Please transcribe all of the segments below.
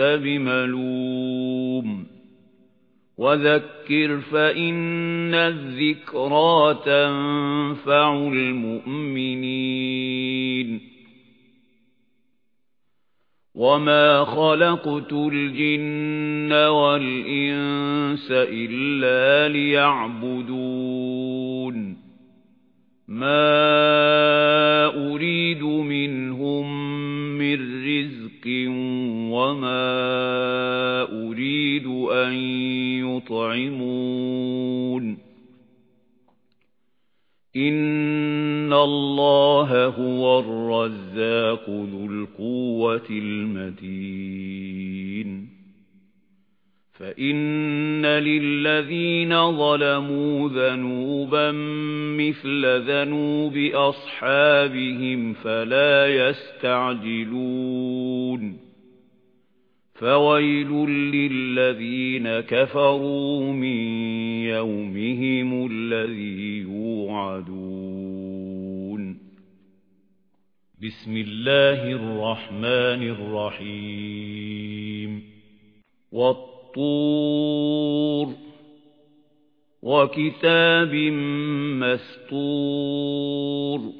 بِمَلُومٍ. وَذَكِّرْ فَإِنَّ الذِّكْرَى تَنفَعُ الْمُؤْمِنِينَ. وَمَا خَلَقْتُ الْجِنَّ وَالْإِنسَ إِلَّا لِيَعْبُدُونِ. مَا وَمَا أُرِيدُ أَنْ يُطْعِمُونِ إِنَّ اللَّهَ هُوَ الرَّزَّاقُ ذُو الْقُوَّةِ الْمَتِينُ فَإِنَّ لِلَّذِينَ ظَلَمُوا ذَنُوبًا مِثْلَ ذَنُوبِ أَصْحَابِهِمْ فَلَا يَسْتَعْجِلُونِ فَوَيْلٌ لِّلَّذِينَ كَفَرُوا مِن يَوْمِهِمُ الَّذِي يُوعَدُونَ بِسْمِ اللَّهِ الرَّحْمَنِ الرَّحِيمِ وَالطُّورِ وَكِتَابٍ مَّسْطُورٍ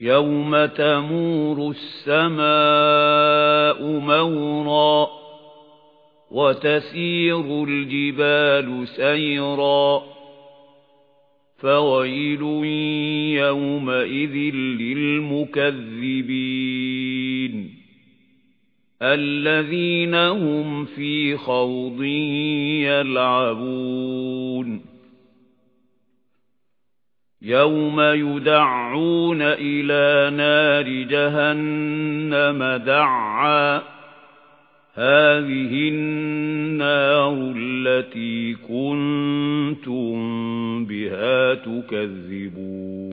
يَوْمَ تَمُورُ السَّمَاءُ مَوْرًا وَتَسِيرُ الْجِبَالُ سَيْرًا فَوَيْلٌ يَوْمَئِذٍ لِّلْمُكَذِّبِينَ الَّذِينَ هُمْ فِي خَوْضٍ يَلْعَبُونَ يَوْمَ يُدَعُّونَ إِلَى نَارِ جَهَنَّمَ دَعًّا هَذِهِ النَّارُ الَّتِي كُنتُم بِهَا تُكَذِّبُونَ